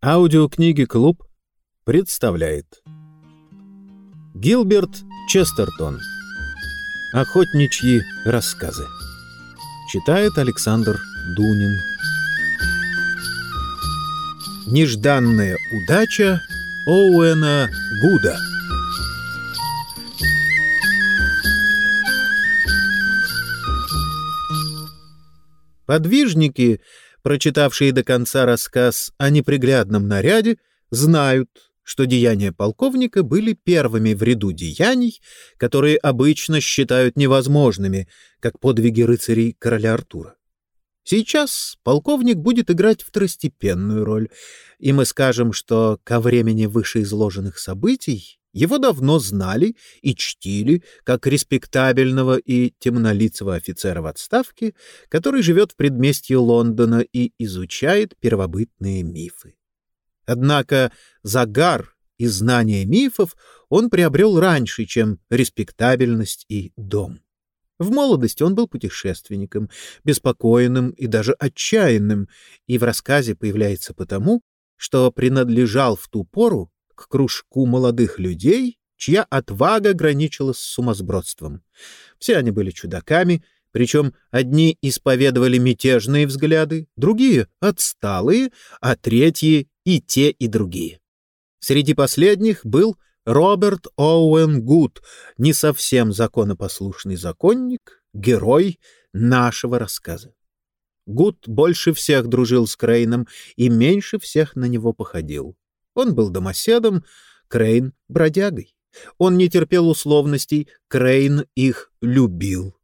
Аудиокниги «Клуб» представляет Гилберт Честертон. Охотничьи рассказы Читает Александр Дунин. Нежданная удача Оуэна Гуда Подвижники — прочитавшие до конца рассказ о неприглядном наряде, знают, что деяния полковника были первыми в ряду деяний, которые обычно считают невозможными, как подвиги рыцарей короля Артура. Сейчас полковник будет играть второстепенную роль, и мы скажем, что ко времени вышеизложенных событий его давно знали и чтили как респектабельного и темнолицего офицера в отставке, который живет в предместье Лондона и изучает первобытные мифы. Однако загар и знание мифов он приобрел раньше, чем респектабельность и дом. В молодости он был путешественником, беспокойным и даже отчаянным, и в рассказе появляется потому, что принадлежал в ту пору к кружку молодых людей, чья отвага граничила с сумасбродством. Все они были чудаками, причем одни исповедовали мятежные взгляды, другие — отсталые, а третьи — и те, и другие. Среди последних был Роберт Оуэн Гуд, не совсем законопослушный законник, герой нашего рассказа. Гуд больше всех дружил с Крейном и меньше всех на него походил. Он был домоседом, Крейн — бродягой. Он не терпел условностей, Крейн их любил.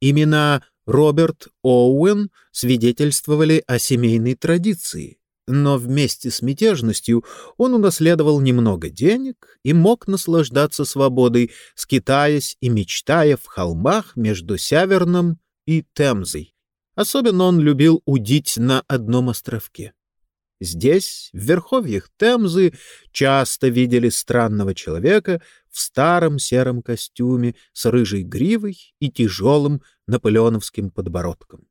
Имена Роберт Оуэн свидетельствовали о семейной традиции, но вместе с мятежностью он унаследовал немного денег и мог наслаждаться свободой, скитаясь и мечтая в холмах между Северном и Темзой. Особенно он любил удить на одном островке. Здесь, в верховьях Темзы, часто видели странного человека в старом сером костюме с рыжей гривой и тяжелым наполеоновским подбородком.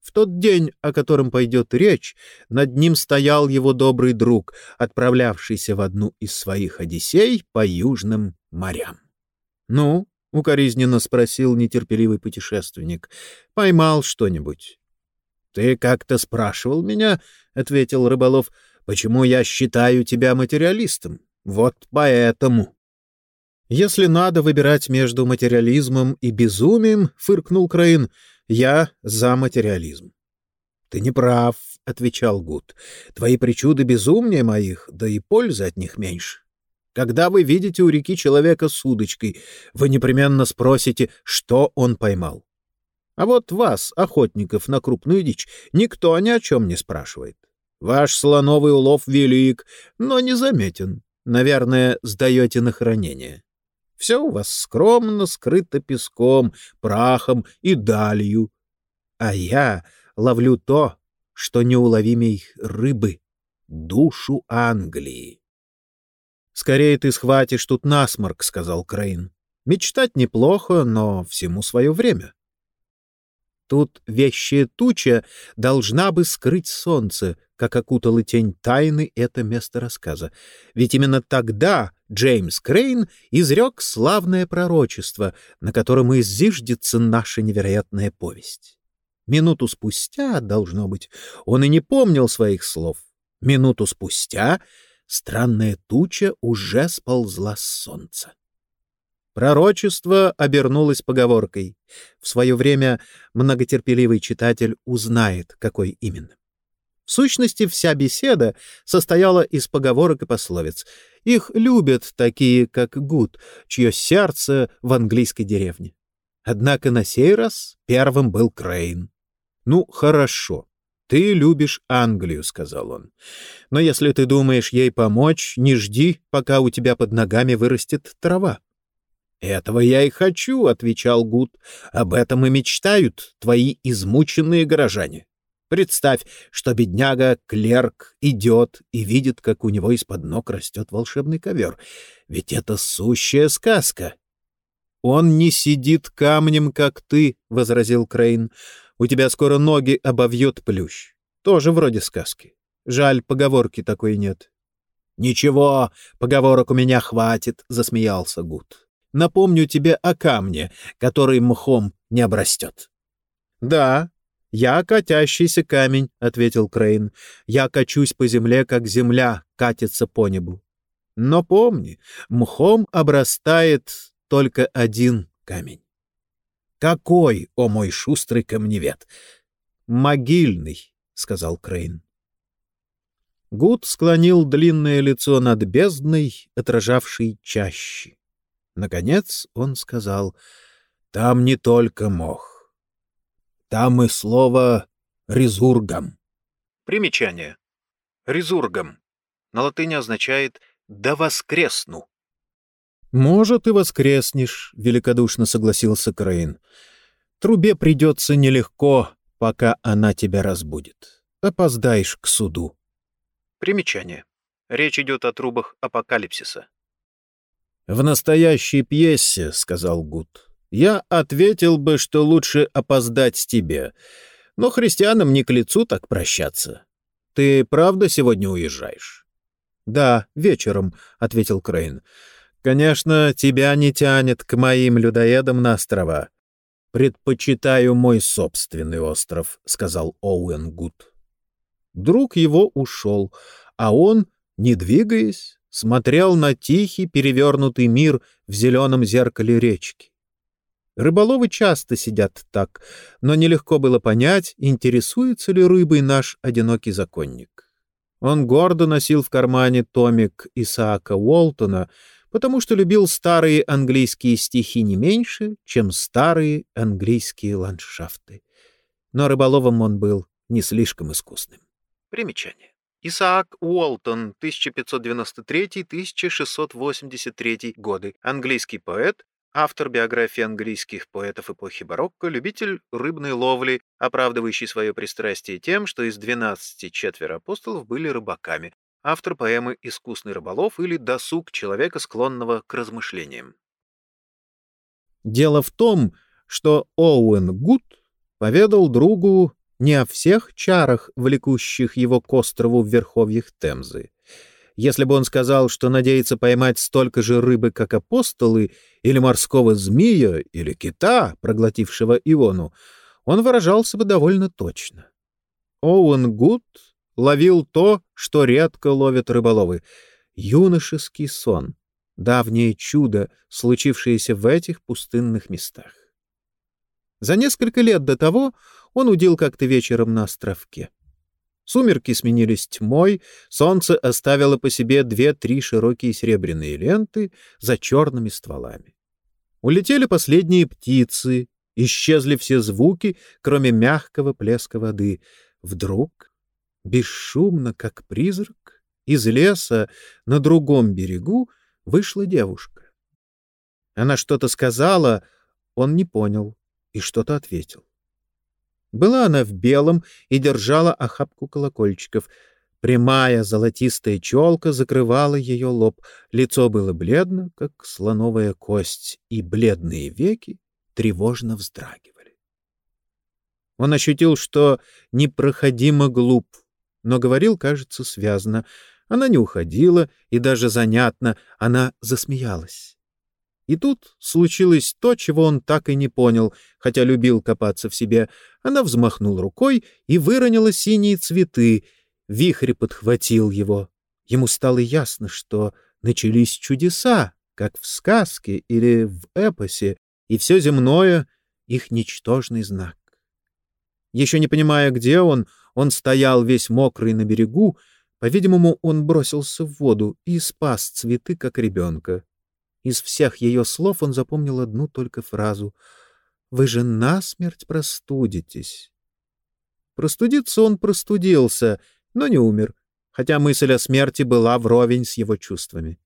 В тот день, о котором пойдет речь, над ним стоял его добрый друг, отправлявшийся в одну из своих одиссей по южным морям. — Ну, — укоризненно спросил нетерпеливый путешественник, — поймал что-нибудь? — Ты как-то спрашивал меня, — ответил рыболов, — почему я считаю тебя материалистом. Вот поэтому. — Если надо выбирать между материализмом и безумием, — фыркнул Краин, — я за материализм. — Ты не прав, — отвечал Гуд. — Твои причуды безумнее моих, да и пользы от них меньше. Когда вы видите у реки человека с удочкой, вы непременно спросите, что он поймал. А вот вас, охотников на крупную дичь, никто ни о чем не спрашивает. Ваш слоновый улов велик, но незаметен. Наверное, сдаете на хранение. Все у вас скромно скрыто песком, прахом и далью. А я ловлю то, что неуловимей рыбы, душу Англии. — Скорее ты схватишь тут насморк, — сказал Крейн. — Мечтать неплохо, но всему свое время. Тут вещая туча должна бы скрыть солнце, как окутала тень тайны это место рассказа. Ведь именно тогда Джеймс Крейн изрек славное пророчество, на котором и зиждется наша невероятная повесть. Минуту спустя, должно быть, он и не помнил своих слов. Минуту спустя странная туча уже сползла с солнца. Пророчество обернулось поговоркой. В свое время многотерпеливый читатель узнает, какой именно. В сущности, вся беседа состояла из поговорок и пословиц. Их любят такие, как Гуд, чье сердце в английской деревне. Однако на сей раз первым был Крейн. «Ну, хорошо. Ты любишь Англию», — сказал он. «Но если ты думаешь ей помочь, не жди, пока у тебя под ногами вырастет трава. «Этого я и хочу», — отвечал Гуд. «Об этом и мечтают твои измученные горожане. Представь, что бедняга-клерк идет и видит, как у него из-под ног растет волшебный ковер. Ведь это сущая сказка». «Он не сидит камнем, как ты», — возразил Крейн. «У тебя скоро ноги обовьет плющ. Тоже вроде сказки. Жаль, поговорки такой нет. «Ничего, поговорок у меня хватит», — засмеялся Гуд. «Напомню тебе о камне, который мхом не обрастет». «Да, я катящийся камень», — ответил Крейн. «Я качусь по земле, как земля катится по небу. Но помни, мхом обрастает только один камень». «Какой, о мой шустрый камневед?» «Могильный», — сказал Крейн. Гуд склонил длинное лицо над бездной, отражавшей чаще. Наконец он сказал, «Там не только мох. Там и слово «резургам». Примечание. «Резургам» на латыни означает «да воскресну». «Может, и воскреснешь», — великодушно согласился Крейн. «Трубе придется нелегко, пока она тебя разбудит. Опоздаешь к суду». Примечание. Речь идет о трубах апокалипсиса. «В настоящей пьесе, — сказал Гуд, — я ответил бы, что лучше опоздать тебе, но христианам не к лицу так прощаться. Ты правда сегодня уезжаешь?» «Да, вечером», — ответил Крейн. «Конечно, тебя не тянет к моим людоедам на острова. «Предпочитаю мой собственный остров», — сказал Оуэн Гуд. Друг его ушел, а он, не двигаясь, смотрел на тихий перевернутый мир в зеленом зеркале речки. Рыболовы часто сидят так, но нелегко было понять, интересуется ли рыбой наш одинокий законник. Он гордо носил в кармане томик Исаака Уолтона, потому что любил старые английские стихи не меньше, чем старые английские ландшафты. Но рыболовом он был не слишком искусным. Примечание. Исаак Уолтон, 1593-1683 годы, английский поэт, автор биографии английских поэтов эпохи барокко, любитель рыбной ловли, оправдывающий свое пристрастие тем, что из 12 четверо апостолов были рыбаками, автор поэмы «Искусный рыболов» или «Досуг человека, склонного к размышлениям». Дело в том, что Оуэн Гуд поведал другу не о всех чарах, влекущих его к острову в верховьях Темзы. Если бы он сказал, что надеется поймать столько же рыбы, как апостолы, или морского змея, или кита, проглотившего Иону, он выражался бы довольно точно. Оуэн Гуд ловил то, что редко ловят рыболовы — юношеский сон, давнее чудо, случившееся в этих пустынных местах. За несколько лет до того он удил как-то вечером на островке. Сумерки сменились тьмой, солнце оставило по себе две-три широкие серебряные ленты за черными стволами. Улетели последние птицы, исчезли все звуки, кроме мягкого плеска воды. Вдруг, бесшумно, как призрак, из леса на другом берегу вышла девушка. Она что-то сказала, он не понял и что-то ответил. Была она в белом и держала охапку колокольчиков. Прямая золотистая челка закрывала ее лоб. Лицо было бледно, как слоновая кость, и бледные веки тревожно вздрагивали. Он ощутил, что непроходимо глуп, но говорил, кажется, связно. Она не уходила, и даже занятно, она засмеялась. И тут случилось то, чего он так и не понял, хотя любил копаться в себе. Она взмахнула рукой и выронила синие цветы. Вихрь подхватил его. Ему стало ясно, что начались чудеса, как в сказке или в эпосе, и все земное — их ничтожный знак. Еще не понимая, где он, он стоял весь мокрый на берегу, по-видимому, он бросился в воду и спас цветы, как ребенка. Из всех ее слов он запомнил одну только фразу «Вы же насмерть простудитесь». Простудиться он простудился, но не умер, хотя мысль о смерти была вровень с его чувствами.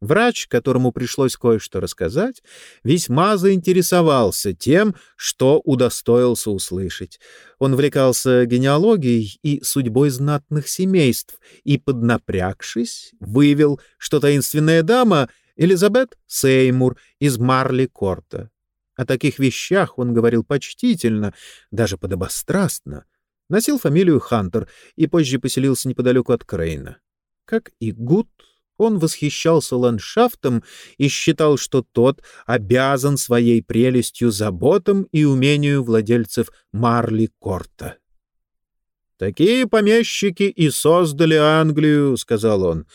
Врач, которому пришлось кое-что рассказать, весьма заинтересовался тем, что удостоился услышать. Он влекался генеалогией и судьбой знатных семейств и, поднапрягшись, вывел, что таинственная дама Элизабет Сеймур из Марли-Корта. О таких вещах он говорил почтительно, даже подобострастно, Носил фамилию Хантер и позже поселился неподалеку от Крейна. Как и Гуд, он восхищался ландшафтом и считал, что тот обязан своей прелестью заботам и умению владельцев Марли Корта. «Такие помещики и создали Англию», — сказал он.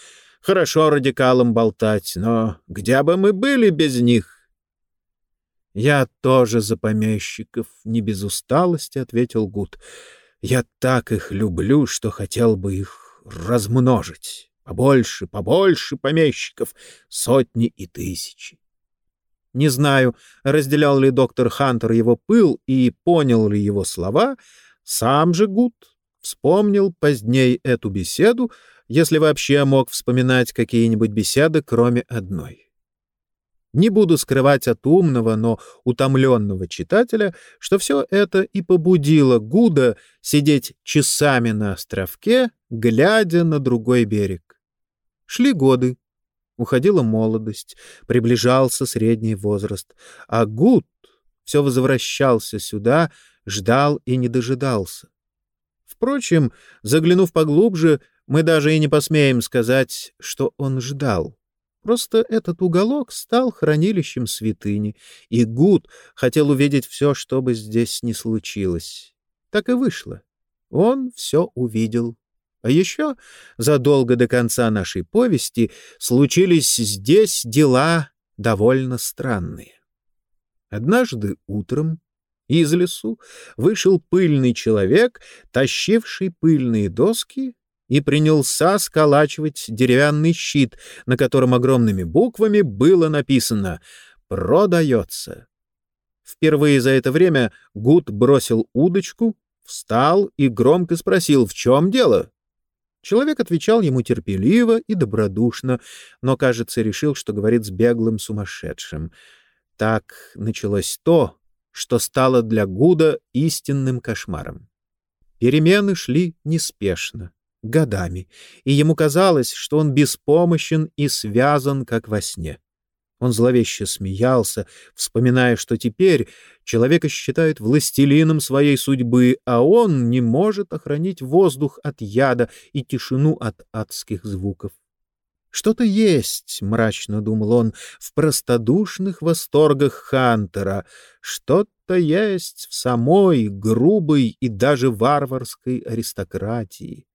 «Хорошо радикалам болтать, но где бы мы были без них?» «Я тоже за помещиков, не без усталости», — ответил Гуд. «Я так их люблю, что хотел бы их размножить». Побольше, побольше помещиков, сотни и тысячи. Не знаю, разделял ли доктор Хантер его пыл и понял ли его слова, сам же Гуд вспомнил поздней эту беседу, если вообще мог вспоминать какие-нибудь беседы, кроме одной. Не буду скрывать от умного, но утомленного читателя, что все это и побудило Гуда сидеть часами на островке, глядя на другой берег. Шли годы. Уходила молодость, приближался средний возраст. А Гуд все возвращался сюда, ждал и не дожидался. Впрочем, заглянув поглубже, мы даже и не посмеем сказать, что он ждал. Просто этот уголок стал хранилищем святыни, и Гуд хотел увидеть все, что бы здесь ни случилось. Так и вышло. Он все увидел. А еще задолго до конца нашей повести случились здесь дела довольно странные. Однажды утром из лесу вышел пыльный человек, тащивший пыльные доски, и принялся сколачивать деревянный щит, на котором огромными буквами было написано «Продается». Впервые за это время Гуд бросил удочку, встал и громко спросил, в чем дело. Человек отвечал ему терпеливо и добродушно, но, кажется, решил, что говорит с беглым сумасшедшим. Так началось то, что стало для Гуда истинным кошмаром. Перемены шли неспешно, годами, и ему казалось, что он беспомощен и связан, как во сне. Он зловеще смеялся, вспоминая, что теперь человека считают властелином своей судьбы, а он не может охранить воздух от яда и тишину от адских звуков. Что-то есть, — мрачно думал он, — в простодушных восторгах Хантера, что-то есть в самой грубой и даже варварской аристократии.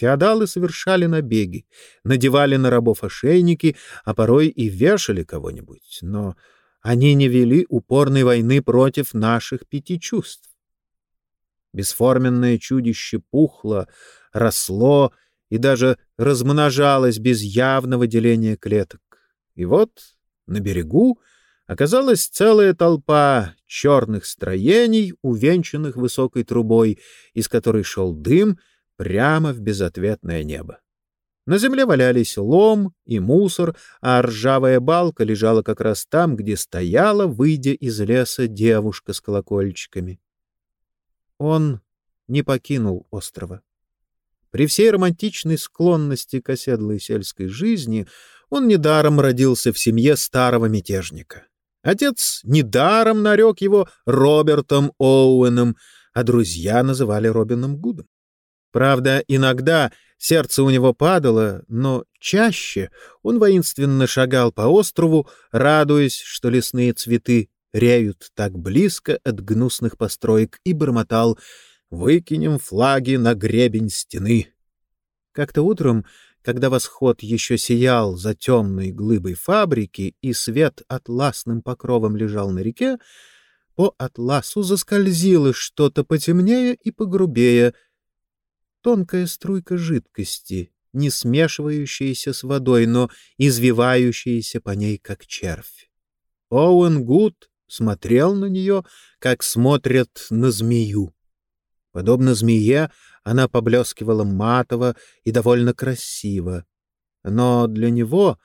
Феодалы совершали набеги, надевали на рабов ошейники, а порой и вешали кого-нибудь, но они не вели упорной войны против наших пяти чувств. Бесформенное чудище пухло, росло и даже размножалось без явного деления клеток. И вот на берегу оказалась целая толпа черных строений, увенчанных высокой трубой, из которой шел дым — прямо в безответное небо. На земле валялись лом и мусор, а ржавая балка лежала как раз там, где стояла, выйдя из леса, девушка с колокольчиками. Он не покинул острова. При всей романтичной склонности к оседлой сельской жизни он недаром родился в семье старого мятежника. Отец недаром нарек его Робертом Оуэном, а друзья называли Робином Гудом. Правда, иногда сердце у него падало, но чаще он воинственно шагал по острову, радуясь, что лесные цветы реют так близко от гнусных построек, и бормотал «Выкинем флаги на гребень стены». Как-то утром, когда восход еще сиял за темной глыбой фабрики и свет атласным покровом лежал на реке, по атласу заскользило что-то потемнее и погрубее — тонкая струйка жидкости, не смешивающаяся с водой, но извивающаяся по ней, как червь. Оуэн Гуд смотрел на нее, как смотрят на змею. Подобно змее, она поблескивала матово и довольно красиво, но для него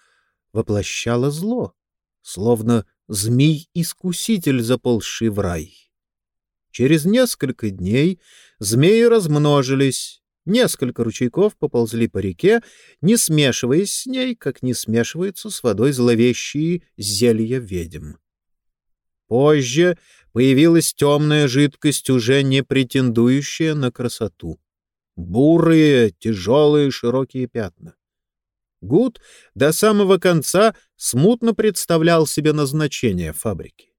воплощала зло, словно змей-искуситель, заползший в рай. Через несколько дней змеи размножились, Несколько ручейков поползли по реке, не смешиваясь с ней, как не смешиваются с водой зловещие зелья ведьм. Позже появилась темная жидкость, уже не претендующая на красоту. Бурые, тяжелые, широкие пятна. Гуд до самого конца смутно представлял себе назначение фабрики.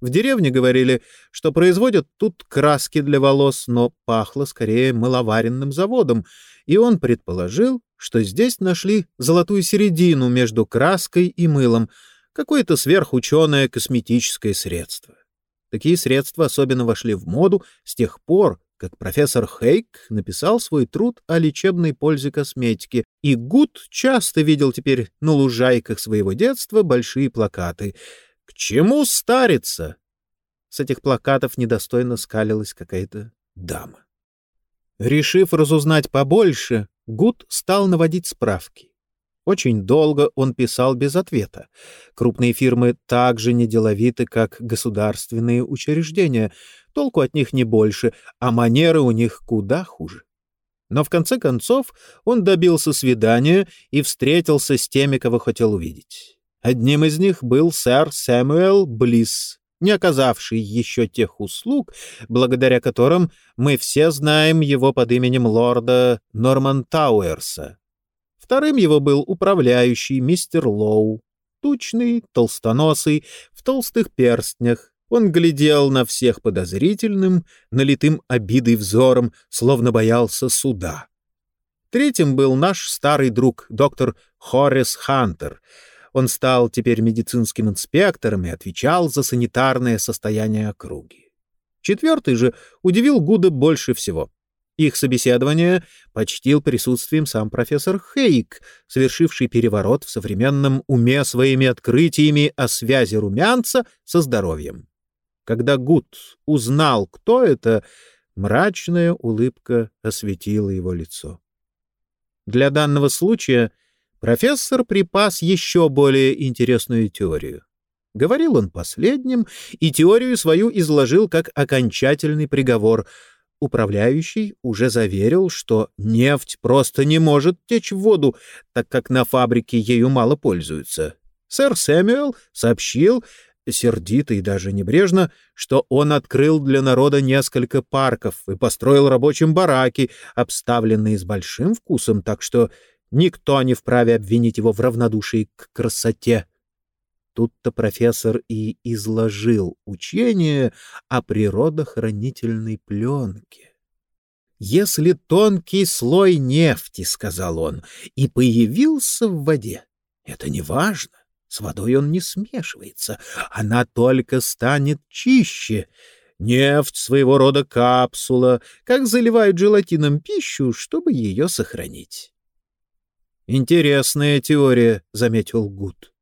В деревне говорили, что производят тут краски для волос, но пахло скорее мыловаренным заводом, и он предположил, что здесь нашли золотую середину между краской и мылом, какое-то сверхученое косметическое средство. Такие средства особенно вошли в моду с тех пор, как профессор Хейк написал свой труд о лечебной пользе косметики, и Гуд часто видел теперь на лужайках своего детства большие плакаты «К чему стариться?» С этих плакатов недостойно скалилась какая-то дама. Решив разузнать побольше, Гуд стал наводить справки. Очень долго он писал без ответа. Крупные фирмы так же неделовиты, как государственные учреждения. Толку от них не больше, а манеры у них куда хуже. Но в конце концов он добился свидания и встретился с теми, кого хотел увидеть. Одним из них был сэр Сэмюэл Блисс, не оказавший еще тех услуг, благодаря которым мы все знаем его под именем лорда Норман Тауэрса. Вторым его был управляющий мистер Лоу, тучный, толстоносый, в толстых перстнях. Он глядел на всех подозрительным, налитым обидой взором, словно боялся суда. Третьим был наш старый друг, доктор Хоррис Хантер — он стал теперь медицинским инспектором и отвечал за санитарное состояние округи. Четвертый же удивил Гуда больше всего. Их собеседование почтил присутствием сам профессор Хейк, совершивший переворот в современном уме своими открытиями о связи румянца со здоровьем. Когда Гуд узнал, кто это, мрачная улыбка осветила его лицо. Для данного случая профессор припас еще более интересную теорию. Говорил он последним, и теорию свою изложил как окончательный приговор. Управляющий уже заверил, что нефть просто не может течь в воду, так как на фабрике ею мало пользуются. Сэр Сэмюэл сообщил, сердито и даже небрежно, что он открыл для народа несколько парков и построил рабочим бараки, обставленные с большим вкусом, так что Никто не вправе обвинить его в равнодушии к красоте. Тут-то профессор и изложил учение о природохранительной пленке. «Если тонкий слой нефти, — сказал он, — и появился в воде, это не важно, с водой он не смешивается, она только станет чище. Нефть — своего рода капсула, как заливают желатином пищу, чтобы ее сохранить. «Интересная теория», — заметил Гуд.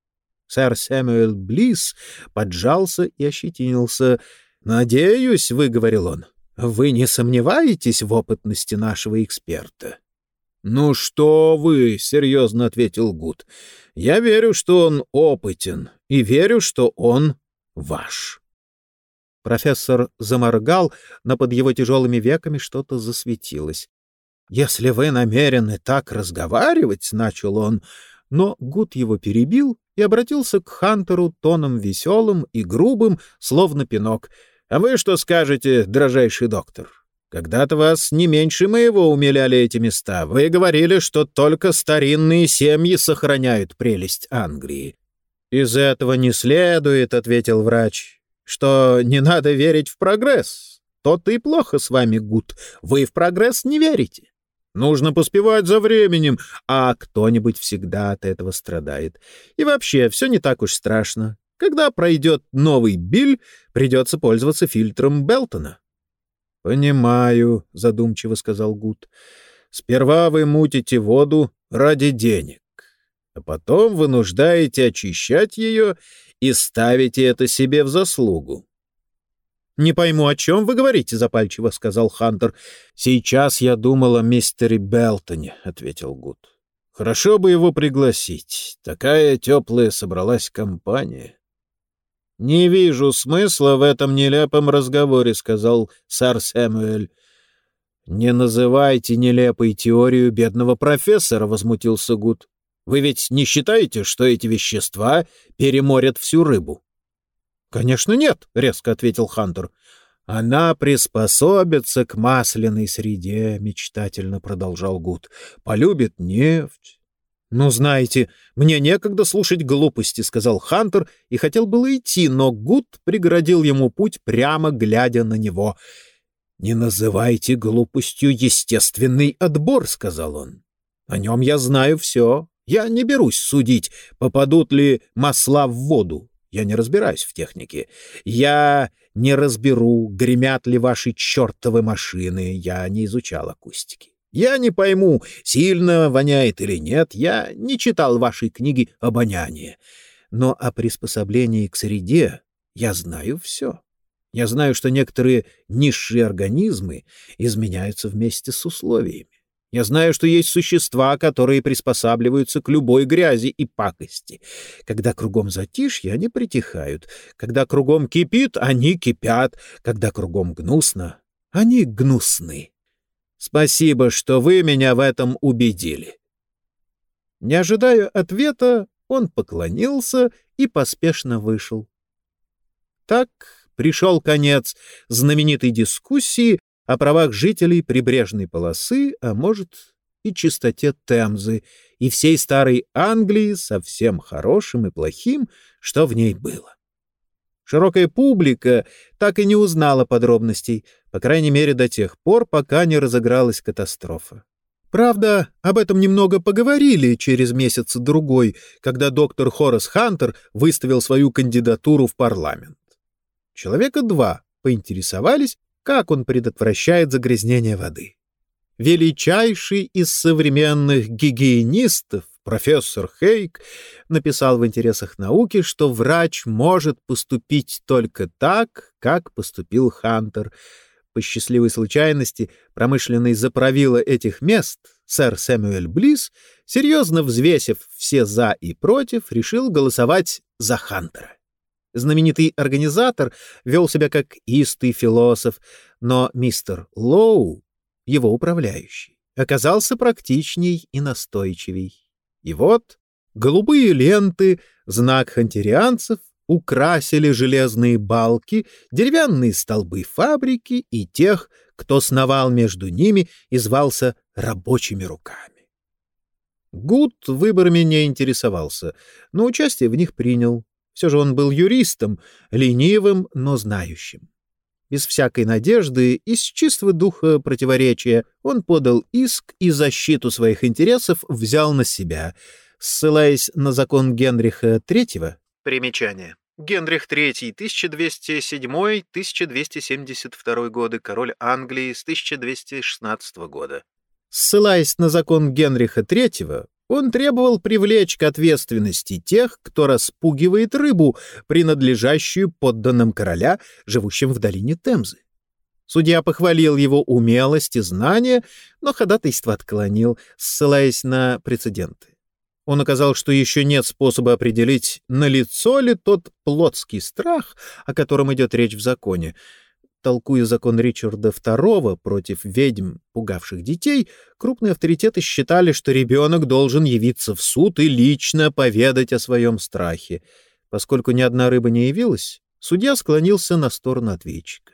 Сэр Сэмюэл Близ поджался и ощетинился. «Надеюсь», — выговорил он, — «вы не сомневаетесь в опытности нашего эксперта?» «Ну что вы», — серьезно ответил Гуд, — «я верю, что он опытен, и верю, что он ваш». Профессор заморгал, но под его тяжелыми веками что-то засветилось. «Если вы намерены так разговаривать», — начал он, но Гуд его перебил и обратился к Хантеру тоном веселым и грубым, словно пинок. «А вы что скажете, дрожайший доктор? Когда-то вас не меньше моего умиляли эти места. Вы говорили, что только старинные семьи сохраняют прелесть Англии». «Из этого не следует», — ответил врач, — «что не надо верить в прогресс. То-то и плохо с вами, Гуд. Вы в прогресс не верите. Нужно поспевать за временем, а кто-нибудь всегда от этого страдает. И вообще, все не так уж страшно. Когда пройдет новый биль, придется пользоваться фильтром Белтона. — Понимаю, — задумчиво сказал Гуд. — Сперва вы мутите воду ради денег, а потом вы нуждаете очищать ее и ставите это себе в заслугу. «Не пойму, о чем вы говорите», — запальчиво сказал Хантер. «Сейчас я думал о мистере Белтоне», — ответил Гуд. «Хорошо бы его пригласить. Такая теплая собралась компания». «Не вижу смысла в этом нелепом разговоре», — сказал сэр Сэмюэль. «Не называйте нелепой теорию бедного профессора», — возмутился Гуд. «Вы ведь не считаете, что эти вещества переморят всю рыбу?» Конечно, нет, резко ответил Хантер. Она приспособится к масляной среде, мечтательно продолжал Гуд. Полюбит нефть. Ну, знаете, мне некогда слушать глупости, сказал Хантер и хотел было идти, но Гуд преградил ему путь, прямо глядя на него. Не называйте глупостью естественный отбор, сказал он. О нем я знаю все. Я не берусь судить, попадут ли масла в воду. Я не разбираюсь в технике. Я не разберу, гремят ли ваши чертовы машины. Я не изучал акустики. Я не пойму, сильно воняет или нет. Я не читал вашей книги обоняния. Но о приспособлении к среде я знаю все. Я знаю, что некоторые низшие организмы изменяются вместе с условиями. Я знаю, что есть существа, которые приспосабливаются к любой грязи и пакости. Когда кругом затишье, они притихают. Когда кругом кипит, они кипят. Когда кругом гнусно, они гнусны. Спасибо, что вы меня в этом убедили. Не ожидая ответа, он поклонился и поспешно вышел. Так пришел конец знаменитой дискуссии о правах жителей прибрежной полосы, а может и чистоте Темзы, и всей старой Англии со всем хорошим и плохим, что в ней было. Широкая публика так и не узнала подробностей, по крайней мере до тех пор, пока не разыгралась катастрофа. Правда, об этом немного поговорили через месяц-другой, когда доктор Хорас Хантер выставил свою кандидатуру в парламент. Человека два поинтересовались, как он предотвращает загрязнение воды. Величайший из современных гигиенистов, профессор Хейк, написал в интересах науки, что врач может поступить только так, как поступил Хантер. По счастливой случайности промышленный заправила этих мест, сэр Сэмюэль Близ, серьезно взвесив все «за» и «против», решил голосовать за Хантера. Знаменитый организатор вел себя как истый философ, но мистер Лоу, его управляющий, оказался практичней и настойчивей. И вот голубые ленты, знак хантерианцев, украсили железные балки, деревянные столбы фабрики и тех, кто сновал между ними и звался рабочими руками. Гуд выборами не интересовался, но участие в них принял. Все же он был юристом, ленивым, но знающим. Без всякой надежды, из чистого духа противоречия, он подал иск и защиту своих интересов взял на себя, ссылаясь на закон Генриха III. Примечание. Генрих III, 1207-1272 годы, король Англии с 1216 года. Ссылаясь на закон Генриха III, он требовал привлечь к ответственности тех, кто распугивает рыбу, принадлежащую подданным короля, живущим в долине Темзы. Судья похвалил его умелость и знания, но ходатайство отклонил, ссылаясь на прецеденты. Он указал, что еще нет способа определить, налицо ли тот плотский страх, о котором идет речь в законе, толкуя закон Ричарда II против ведьм, пугавших детей, крупные авторитеты считали, что ребенок должен явиться в суд и лично поведать о своем страхе. Поскольку ни одна рыба не явилась, судья склонился на сторону ответчика.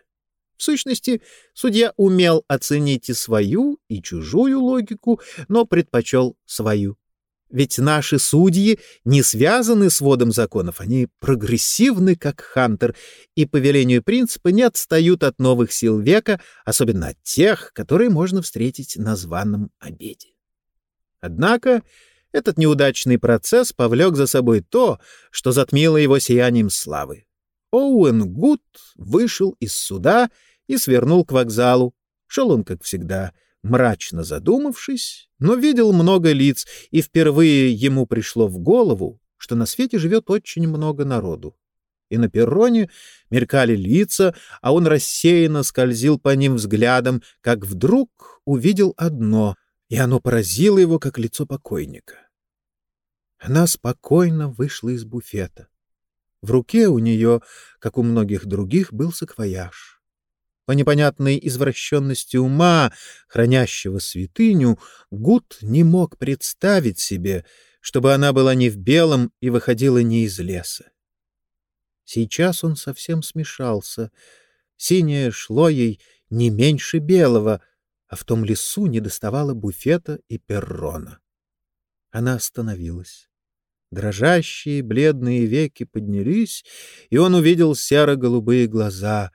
В сущности, судья умел оценить и свою, и чужую логику, но предпочел свою. Ведь наши судьи не связаны с водом законов, они прогрессивны, как Хантер, и по велению принципа не отстают от новых сил века, особенно от тех, которые можно встретить на званом обеде. Однако этот неудачный процесс повлек за собой то, что затмило его сиянием славы. Оуэн Гуд вышел из суда и свернул к вокзалу. Шел он, как всегда, мрачно задумавшись, но видел много лиц, и впервые ему пришло в голову, что на свете живет очень много народу. И на перроне мелькали лица, а он рассеянно скользил по ним взглядом, как вдруг увидел одно, и оно поразило его, как лицо покойника. Она спокойно вышла из буфета. В руке у нее, как у многих других, был саквояж. По непонятной извращенности ума, хранящего святыню, Гуд не мог представить себе, чтобы она была не в белом и выходила не из леса. Сейчас он совсем смешался. Синее шло ей не меньше белого, а в том лесу не доставало буфета и перрона. Она остановилась. Дрожащие бледные веки поднялись, и он увидел серо-голубые глаза.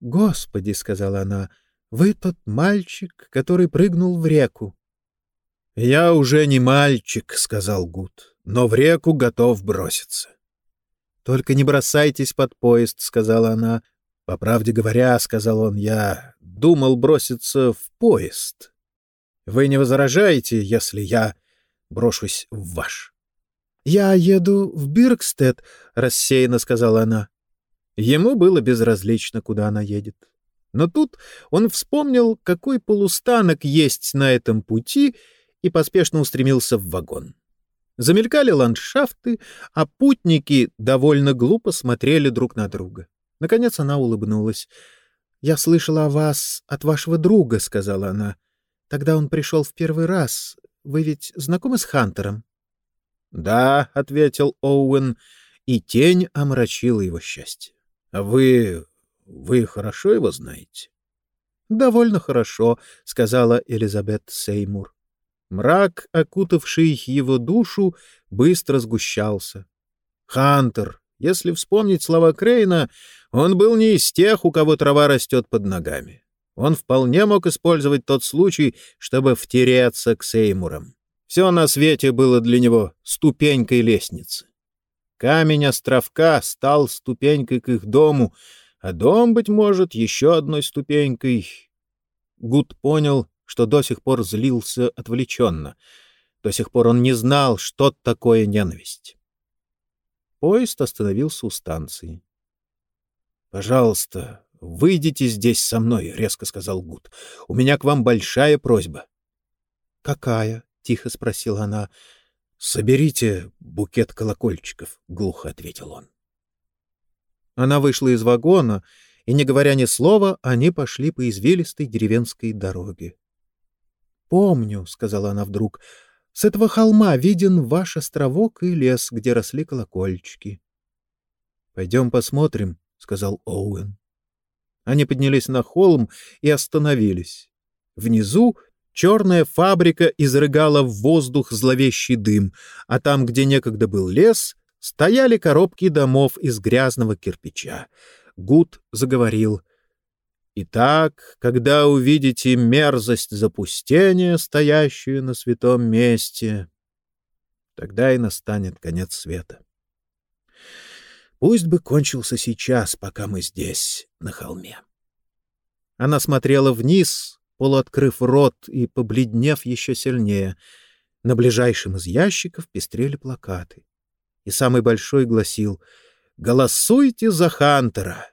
«Господи!» — сказала она, — «вы тот мальчик, который прыгнул в реку». «Я уже не мальчик», — сказал Гуд, — «но в реку готов броситься». «Только не бросайтесь под поезд», — сказала она. «По правде говоря», — сказал он, — «я думал броситься в поезд. Вы не возражаете, если я брошусь в ваш?» «Я еду в Биркстед», — рассеянно сказала она. Ему было безразлично, куда она едет. Но тут он вспомнил, какой полустанок есть на этом пути, и поспешно устремился в вагон. Замелькали ландшафты, а путники довольно глупо смотрели друг на друга. Наконец она улыбнулась. «Я слышала о вас от вашего друга», — сказала она. «Тогда он пришел в первый раз. Вы ведь знакомы с Хантером?» «Да», — ответил Оуэн, и тень омрачила его счастье. «А вы... вы хорошо его знаете?» «Довольно хорошо», — сказала Элизабет Сеймур. Мрак, окутавший его душу, быстро сгущался. «Хантер», если вспомнить слова Крейна, он был не из тех, у кого трава растет под ногами. Он вполне мог использовать тот случай, чтобы втереться к Сеймурам. Все на свете было для него ступенькой лестницы. Камень островка стал ступенькой к их дому, а дом, быть может, еще одной ступенькой. Гуд понял, что до сих пор злился отвлеченно. До сих пор он не знал, что такое ненависть. Поезд остановился у станции. — Пожалуйста, выйдите здесь со мной, — резко сказал Гуд. — У меня к вам большая просьба. — Какая? тихо спросила она. Соберите букет колокольчиков, глухо ответил он. Она вышла из вагона, и, не говоря ни слова, они пошли по извилистой деревенской дороге. «Помню», — сказала она вдруг, — «с этого холма виден ваш островок и лес, где росли колокольчики». «Пойдем посмотрим», — сказал Оуэн. Они поднялись на холм и остановились. Внизу Черная фабрика изрыгала в воздух зловещий дым, а там, где некогда был лес, стояли коробки домов из грязного кирпича. Гуд заговорил. «Итак, когда увидите мерзость запустения, стоящую на святом месте, тогда и настанет конец света. Пусть бы кончился сейчас, пока мы здесь, на холме». Она смотрела вниз, полуоткрыв рот и побледнев еще сильнее. На ближайшем из ящиков пестрели плакаты. И самый большой гласил «Голосуйте за Хантера!».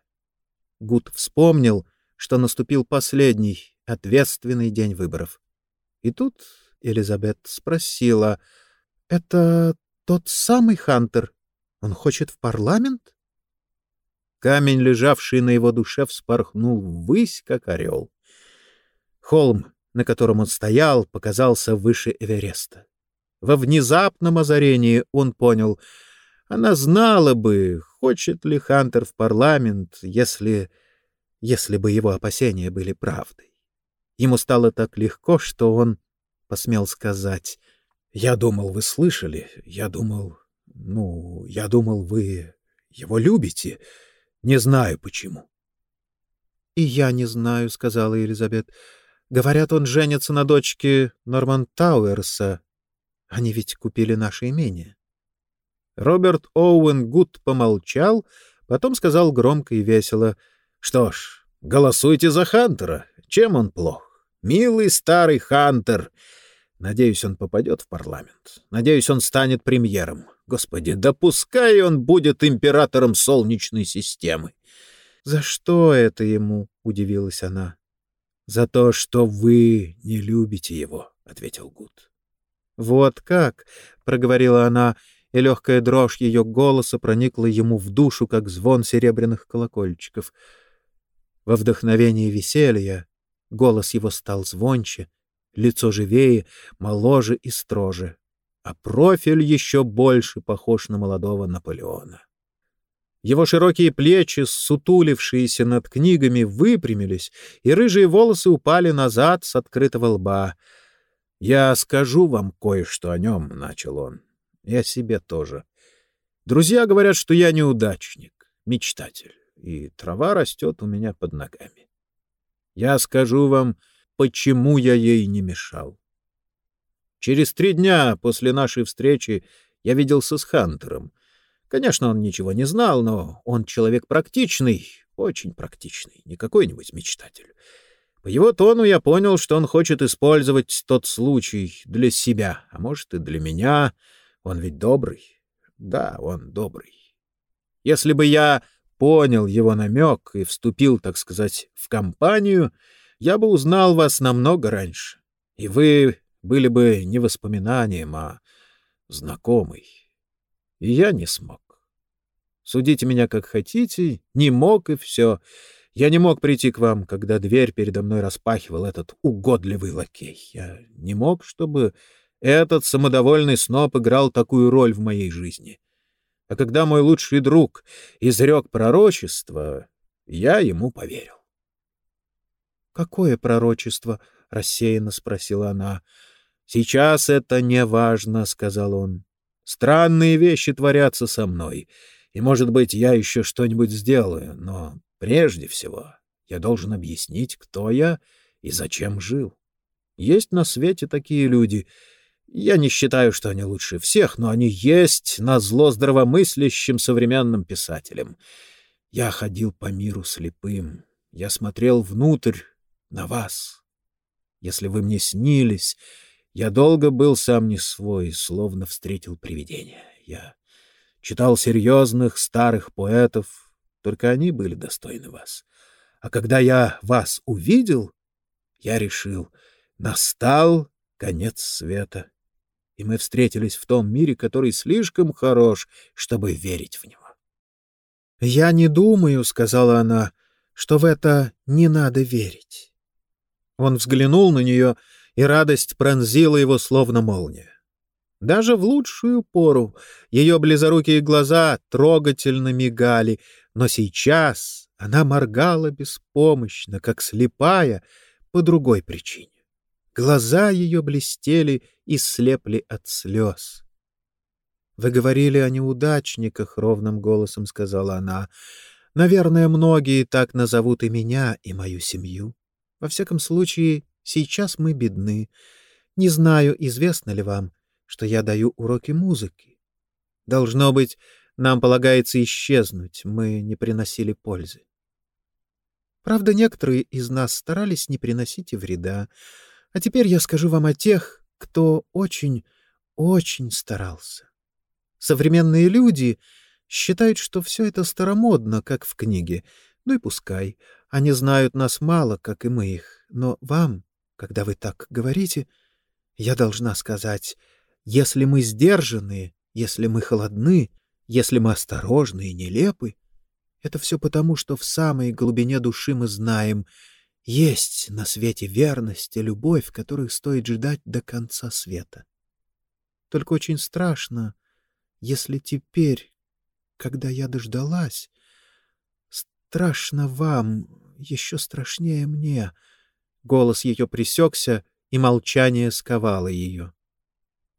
Гуд вспомнил, что наступил последний, ответственный день выборов. И тут Элизабет спросила, «Это тот самый Хантер? Он хочет в парламент?» Камень, лежавший на его душе, вспорхнул ввысь, как орел. Холм, на котором он стоял, показался выше Эвереста. Во внезапном озарении он понял, она знала бы, хочет ли Хантер в парламент, если... если бы его опасения были правдой. Ему стало так легко, что он посмел сказать, «Я думал, вы слышали, я думал, ну, я думал, вы его любите, не знаю почему». «И я не знаю», — сказала Елизабет, — Говорят, он женится на дочке Норман Тауэрса. Они ведь купили наше имение. Роберт Оуэн Гуд помолчал, потом сказал громко и весело. — Что ж, голосуйте за Хантера. Чем он плох? Милый старый Хантер. Надеюсь, он попадет в парламент. Надеюсь, он станет премьером. Господи, да он будет императором Солнечной системы. — За что это ему? — удивилась она. «За то, что вы не любите его», — ответил Гуд. «Вот как!» — проговорила она, и легкая дрожь ее голоса проникла ему в душу, как звон серебряных колокольчиков. Во вдохновении веселья голос его стал звонче, лицо живее, моложе и строже, а профиль еще больше похож на молодого Наполеона. Его широкие плечи, сутулившиеся над книгами, выпрямились, и рыжие волосы упали назад с открытого лба. «Я скажу вам кое-что о нем», — начал он. «И о себе тоже. Друзья говорят, что я неудачник, мечтатель, и трава растет у меня под ногами. Я скажу вам, почему я ей не мешал. Через три дня после нашей встречи я виделся с Хантером — Конечно, он ничего не знал, но он человек практичный, очень практичный, не какой-нибудь мечтатель. По его тону я понял, что он хочет использовать тот случай для себя, а может и для меня. Он ведь добрый. Да, он добрый. Если бы я понял его намек и вступил, так сказать, в компанию, я бы узнал вас намного раньше, и вы были бы не воспоминанием, а знакомый. И я не смог. Судите меня как хотите, не мог и все. Я не мог прийти к вам, когда дверь передо мной распахивал этот угодливый лакей. Я не мог, чтобы этот самодовольный сноп играл такую роль в моей жизни. А когда мой лучший друг изрек пророчество, я ему поверил. — Какое пророчество? — рассеянно спросила она. — Сейчас это не важно, — сказал он. — Странные вещи творятся со мной. И, может быть, я еще что-нибудь сделаю, но прежде всего я должен объяснить, кто я и зачем жил. Есть на свете такие люди. Я не считаю, что они лучше всех, но они есть на зло здравомыслящим современным писателям. Я ходил по миру слепым. Я смотрел внутрь на вас. Если вы мне снились, я долго был сам не свой, словно встретил привидение. Я читал серьезных старых поэтов, только они были достойны вас. А когда я вас увидел, я решил, настал конец света, и мы встретились в том мире, который слишком хорош, чтобы верить в него. — Я не думаю, — сказала она, — что в это не надо верить. Он взглянул на нее, и радость пронзила его словно молния. Даже в лучшую пору ее близорукие глаза трогательно мигали, но сейчас она моргала беспомощно, как слепая, по другой причине. Глаза ее блестели и слепли от слез. — Вы говорили о неудачниках, — ровным голосом сказала она. — Наверное, многие так назовут и меня, и мою семью. Во всяком случае, сейчас мы бедны. Не знаю, известно ли вам, что я даю уроки музыки. Должно быть, нам полагается исчезнуть, мы не приносили пользы. Правда, некоторые из нас старались не приносить и вреда. А теперь я скажу вам о тех, кто очень, очень старался. Современные люди считают, что все это старомодно, как в книге. Ну и пускай. Они знают нас мало, как и мы их. Но вам, когда вы так говорите, я должна сказать, если мы сдержаны, если мы холодны, если мы осторожны и нелепы, это все потому, что в самой глубине души мы знаем, есть на свете верность и любовь, которых стоит ждать до конца света. Только очень страшно, если теперь, когда я дождалась, страшно вам, еще страшнее мне. Голос ее пресекся, и молчание сковало ее.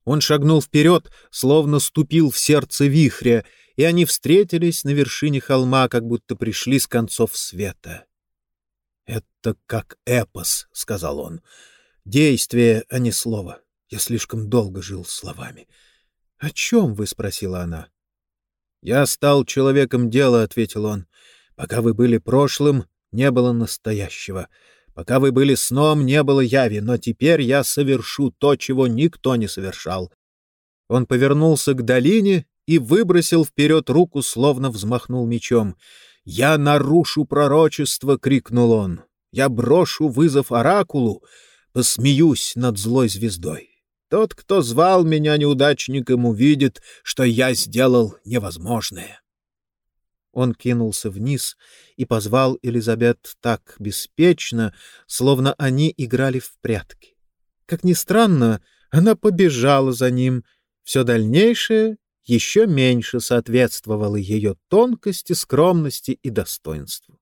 Он шагнул вперед, словно ступил в сердце вихря, и они встретились на вершине холма, как будто пришли с концов света. «Это как эпос», — сказал он. «Действие, а не слово. Я слишком долго жил словами». «О чем вы?» — спросила она. «Я стал человеком дела», — ответил он. «Пока вы были прошлым, не было настоящего. Пока вы были сном, не было яви, но теперь я совершу то, чего никто не совершал. Он повернулся к долине и выбросил вперед руку, словно взмахнул мечом. «Я нарушу пророчество!» — крикнул он. «Я брошу вызов оракулу, посмеюсь над злой звездой. Тот, кто звал меня неудачником, увидит, что я сделал невозможное». Он кинулся вниз и позвал Элизабет так беспечно, словно они играли в прятки. Как ни странно, она побежала за ним. Все дальнейшее еще меньше соответствовало ее тонкости, скромности и достоинству.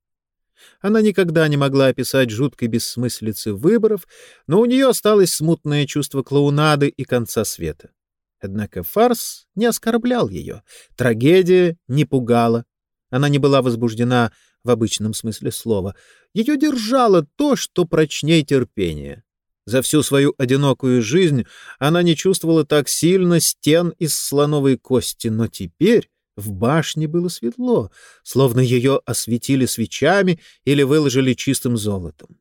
Она никогда не могла описать жуткой бессмыслицы выборов, но у нее осталось смутное чувство клоунады и конца света. Однако фарс не оскорблял ее, трагедия не пугала. Она не была возбуждена в обычном смысле слова. Ее держало то, что прочней терпения. За всю свою одинокую жизнь она не чувствовала так сильно стен из слоновой кости, но теперь в башне было светло, словно ее осветили свечами или выложили чистым золотом.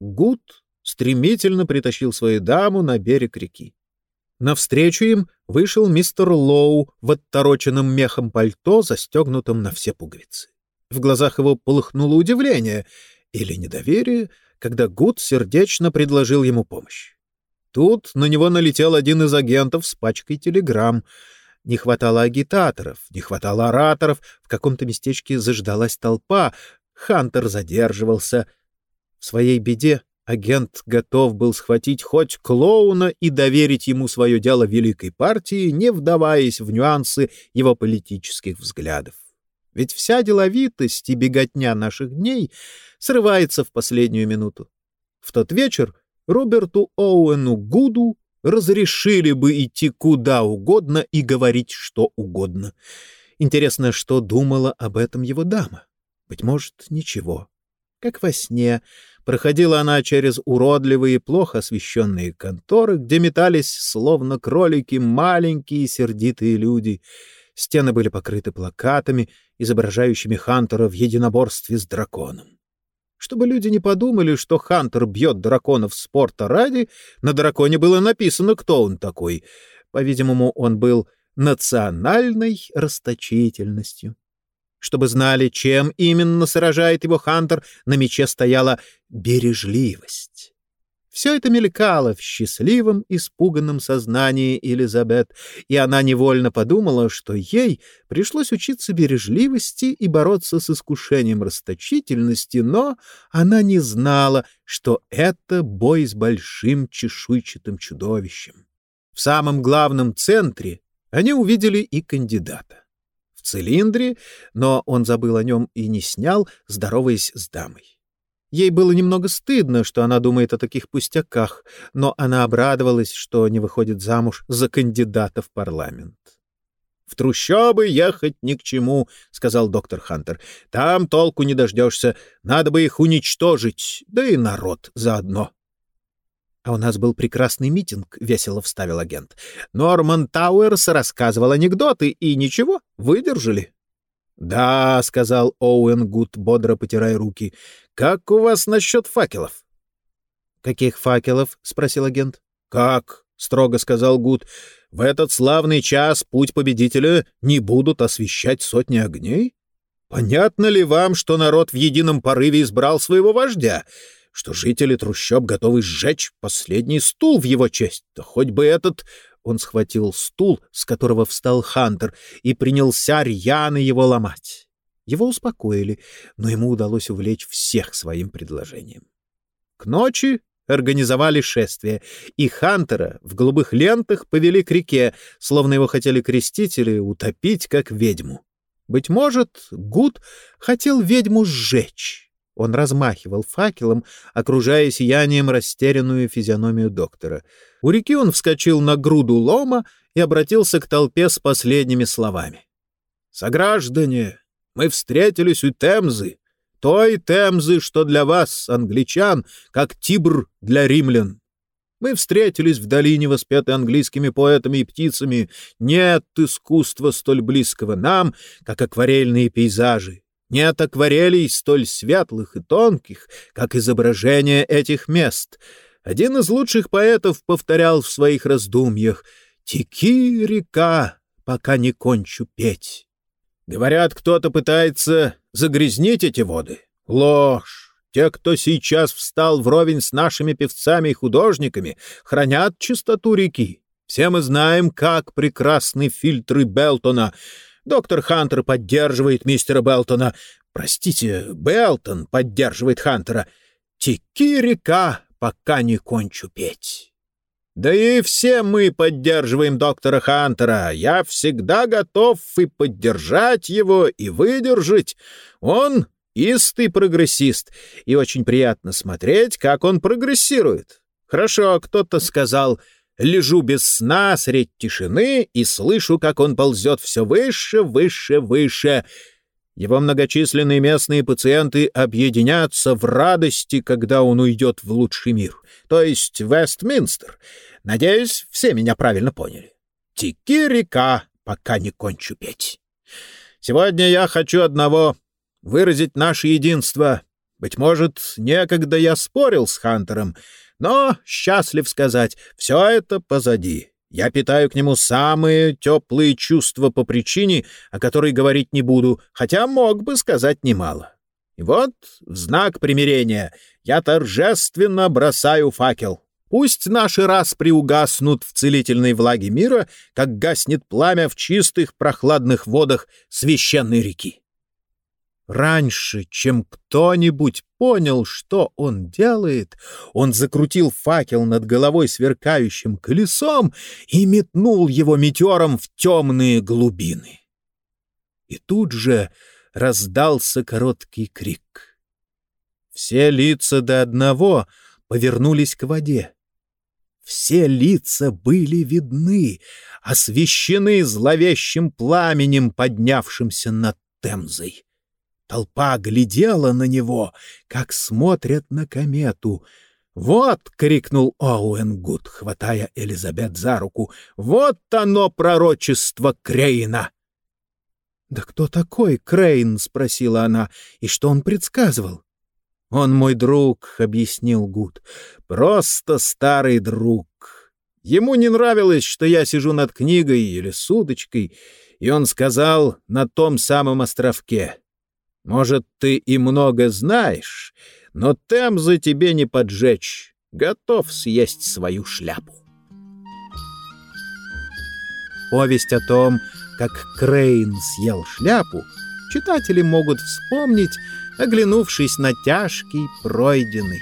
Гуд стремительно притащил свою даму на берег реки. Навстречу им вышел мистер Лоу в оттороченном мехом пальто, застегнутом на все пуговицы. В глазах его полыхнуло удивление или недоверие, когда Гуд сердечно предложил ему помощь. Тут на него налетел один из агентов с пачкой телеграмм. Не хватало агитаторов, не хватало ораторов, в каком-то местечке заждалась толпа, Хантер задерживался. В своей беде Агент готов был схватить хоть клоуна и доверить ему свое дело великой партии, не вдаваясь в нюансы его политических взглядов. Ведь вся деловитость и беготня наших дней срывается в последнюю минуту. В тот вечер Роберту Оуэну Гуду разрешили бы идти куда угодно и говорить что угодно. Интересно, что думала об этом его дама? Быть может, ничего. Как во сне, Проходила она через уродливые, плохо освещенные конторы, где метались, словно кролики, маленькие сердитые люди. Стены были покрыты плакатами, изображающими Хантера в единоборстве с драконом. Чтобы люди не подумали, что Хантер бьет драконов спорта ради, на драконе было написано, кто он такой. По-видимому, он был национальной расточительностью. Чтобы знали, чем именно сражает его Хантер, на мече стояла бережливость. Все это мелькало в счастливом, испуганном сознании Элизабет, и она невольно подумала, что ей пришлось учиться бережливости и бороться с искушением расточительности, но она не знала, что это бой с большим чешуйчатым чудовищем. В самом главном центре они увидели и кандидата в цилиндре, но он забыл о нем и не снял, здороваясь с дамой. Ей было немного стыдно, что она думает о таких пустяках, но она обрадовалась, что не выходит замуж за кандидата в парламент. «В трущобы ехать ни к чему», — сказал доктор Хантер. «Там толку не дождешься. Надо бы их уничтожить, да и народ заодно». «А у нас был прекрасный митинг», — весело вставил агент. «Норман Тауэрс рассказывал анекдоты, и ничего, выдержали». «Да», — сказал Оуэн Гуд, бодро потирая руки. «Как у вас насчет факелов?» «Каких факелов?» — спросил агент. «Как?» — строго сказал Гуд. «В этот славный час путь победителя не будут освещать сотни огней? Понятно ли вам, что народ в едином порыве избрал своего вождя?» Что жители трущоб готовы сжечь последний стул в его честь. Да хоть бы этот... Он схватил стул, с которого встал Хантер, и принялся рьяно его ломать. Его успокоили, но ему удалось увлечь всех своим предложением. К ночи организовали шествие, и Хантера в голубых лентах повели к реке, словно его хотели крестить или утопить, как ведьму. Быть может, Гуд хотел ведьму сжечь. Он размахивал факелом, окружая сиянием растерянную физиономию доктора. У реки он вскочил на груду лома и обратился к толпе с последними словами. «Сограждане, мы встретились у Темзы, той Темзы, что для вас, англичан, как Тибр для римлян. Мы встретились в долине, воспетой английскими поэтами и птицами. Нет искусства столь близкого нам, как акварельные пейзажи. Нет акварелей столь светлых и тонких, как изображение этих мест. Один из лучших поэтов повторял в своих раздумьях «Теки, река, пока не кончу петь». Говорят, кто-то пытается загрязнить эти воды. Ложь. Те, кто сейчас встал вровень с нашими певцами и художниками, хранят чистоту реки. Все мы знаем, как прекрасны фильтры Белтона — Доктор Хантер поддерживает мистера Белтона. Простите, Белтон поддерживает Хантера. Теки река, пока не кончу петь. Да и все мы поддерживаем доктора Хантера. Я всегда готов и поддержать его, и выдержать. Он истый прогрессист, и очень приятно смотреть, как он прогрессирует. Хорошо, кто-то сказал, лежу без сна средь тишины и слышу, как он ползет все выше, выше, выше. Его многочисленные местные пациенты объединятся в радости, когда он уйдет в лучший мир, то есть Вестминстер. Надеюсь, все меня правильно поняли. Теки река, пока не кончу петь. Сегодня я хочу одного — выразить наше единство. Быть может, некогда я спорил с Хантером, но, счастлив сказать, все это позади. Я питаю к нему самые теплые чувства по причине, о которой говорить не буду, хотя мог бы сказать немало. И вот, в знак примирения, я торжественно бросаю факел. Пусть наши распри угаснут в целительной влаге мира, как гаснет пламя в чистых прохладных водах священной реки. Раньше, чем кто-нибудь понял, что он делает, он закрутил факел над головой сверкающим колесом и метнул его метеором в темные глубины. И тут же раздался короткий крик. Все лица до одного повернулись к воде. Все лица были видны, освещены зловещим пламенем, поднявшимся над Темзой. Толпа глядела на него, как смотрят на комету. «Вот!» — крикнул Оуэн Гуд, хватая Элизабет за руку. «Вот оно, пророчество Крейна!» «Да кто такой Крейн?» — спросила она. «И что он предсказывал?» «Он мой друг», — объяснил Гуд. «Просто старый друг. Ему не нравилось, что я сижу над книгой или с и он сказал «на том самом островке». Может, ты и много знаешь, но Темза тебе не поджечь. Готов съесть свою шляпу. Повесть о том, как Крейн съел шляпу, читатели могут вспомнить, оглянувшись на тяжкий пройденный